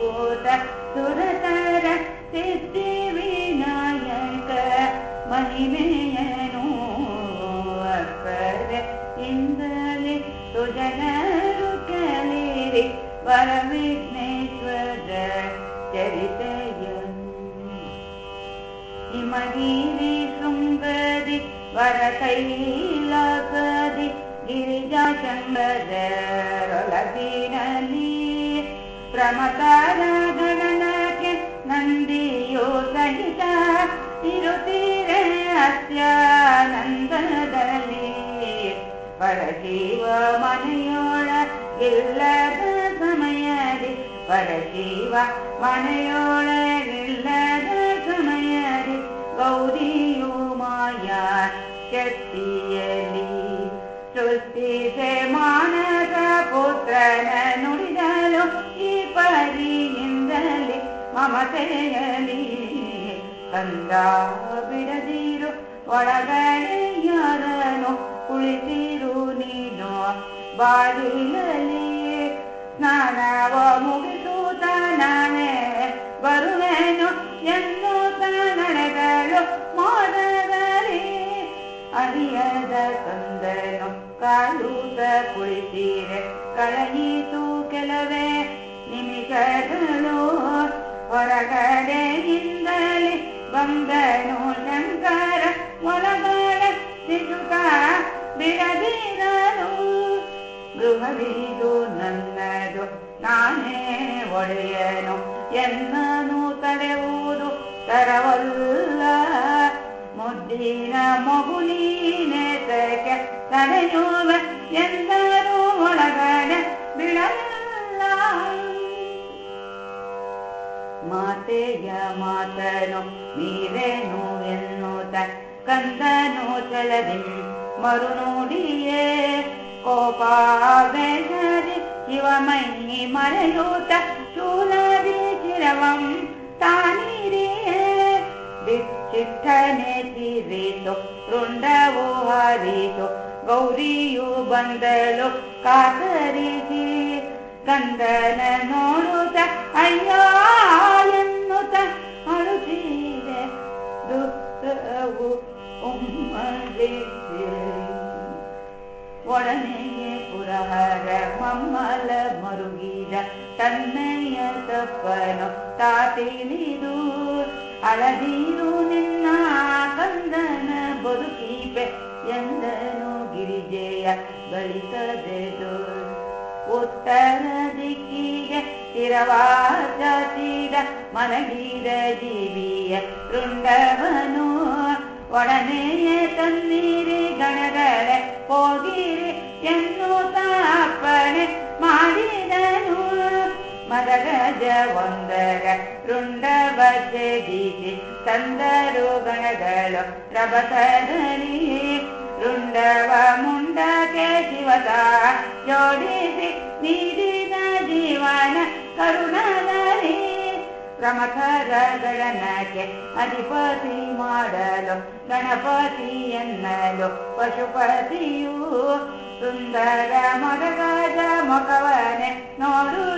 ಕೂತ ಸುರತರ ಸಿದ್ಧಿ ವಿನಾಯಕ ಮಹಿಮೆಯನು ಅಕ್ಕರೆ ಇಂದಲೇ ಸುಜನರು ಕಲಿರಿ ವರವಿಘ್ನೇಶ್ವರ ಚರಿತೆಯನು ಹಿಮಗಿರಿ ಶೃಂಗದಿ ವರ ಕೈಲಾಸದಿ ಗಿರಿಜಾ ಚಂದ್ರರೊಳಗಿರಲಿ ಪ್ರಮತಾರ ಗಣನಕ್ಕೆ ನಂದಿಯೋ ಸಹಿತ ಇರುತ್ತೀರೆ ಅತ್ಯಾನಂದದಲ್ಲಿ ಪರಶಿವ ಮನೆಯೊಳ ಇಲ್ಲದ ಸಮಯದಿ ಪರಶಿವ ಮನೆಯೊಳಗಿಲ್ಲದ ಸಮಯದಿ ಗೌರಿಯು ಮಾಯಾ ಶಕ್ತಿಯಲಿ ಪರಿಯಿಂದಲಿ ಮಮತೆಯಲಿ ಕಂದ ಬಿಡದಿರು, ಒಳಗಡೆ ಯಾರನು ಕುಳಿತಿರು ನೀನು? ಬಾಗಿಲಲ್ಲಿ ಸ್ನಾನವ ಮುಗಿಸುತ್ತ ನಾನೇ ಬರುವೆನು ಎನ್ನುತ್ತ ನಡೆದಳು ಮೋದದಲ್ಲಿ. ಅರಿಯದ ತಂದನು ಕಾಲೂತ ಕುಳಿತೀರೆ ಕಳೆಯಿತು ಕೆಲವೇ ನಿಮಿಷಗಳು. ಹೊರಗಡೆಯಿಂದಲೇ ಬಂದನು ಶಂಕರ ಒಳಗಡೆ ಸಿಗುತ್ತ ಬಿಡದಿರಲು ಗೃಹವಿದು ನನ್ನದು ನಾನೇ ಒಡೆಯನು ಎನ್ನನು ತಡೆಯುವುದು ತರವಲ್ಲ ಮುದ್ದಿನ ಮಗುನೀನೆತಕ್ಕೆ ತಡೆಯುವ ಎಂದರು ಮಾತೆಯ ಮಾತನು ನೀರೇನು ಎನ್ನುತ್ತ ಕಂದನು ಚಲದಿ ಮರುನುಡಿಯೇ ಕೋಪಾವೇಶದಿ ಶಿವಮೈ ಮರೆಯೂತ ಶೂಲದಿ ಚಿರವಂ ತಾನಿರಿಯೇ ದಿಚ್ಚಿಟ್ಟನೆ ತೀರಿತು ರುಂಡವು ಹರಿತು ಗೌರಿಯು ಬಂದಳು ಕಾತರಿಸಿ ಕಂದನ ನೋಡುತ್ತ ಅಯ್ಯ ಪುರಹರ ಮಮ್ಮಲ ಮರುಗಿದ ತನ್ನಯ್ಯ ತಪ್ಪನು ತಾತಿಳಿದು ಅಳದಿರು ನಿನ್ನ ಕಂದನ ಬದುಕೀಪೆ ಎಂದನು ಗಿರಿಜೆಯ ಗಳಿಸದೆದು ಉತ್ತರ ದಿಕ್ಕಿಗೆ ಸ್ಥಿರವಾದ ಮನಗಿದ ಜೀವಿಯ ರುಂಡವನು ಒಡನೆಯೇ ತನ್ನೀರಿ ಗಣಗಳೆ ಹೋಗಿರಿ ಎನ್ನುತ್ತಾಪಣೆ ಮಾಡಿದನು. ಮದಗಜ ಒಂದರ ರುಂಡವ ಛೇದಿಸಿ ತಂದರು ಗಣಗಳು ರಭಸದಲ್ಲಿ ರುಂಡವ ಮುಂಡಕ್ಕೆ ಶಿವದ ಜೋಡಿಸಿ ನೀಡಿದ ಜೀವನ ಕರುಣದಲ್ಲಿ ಪ್ರಮಥರ ಗಣನಕ್ಕೆ ಅಧಿಪತಿ ಮಾಡಲು ಗಣಪತಿ ಎನ್ನಲು ಪಶುಪತಿಯು ಸುಂದರ ಮದಗಜ ಮುಖವನೆ ನೋಡುತ್ತ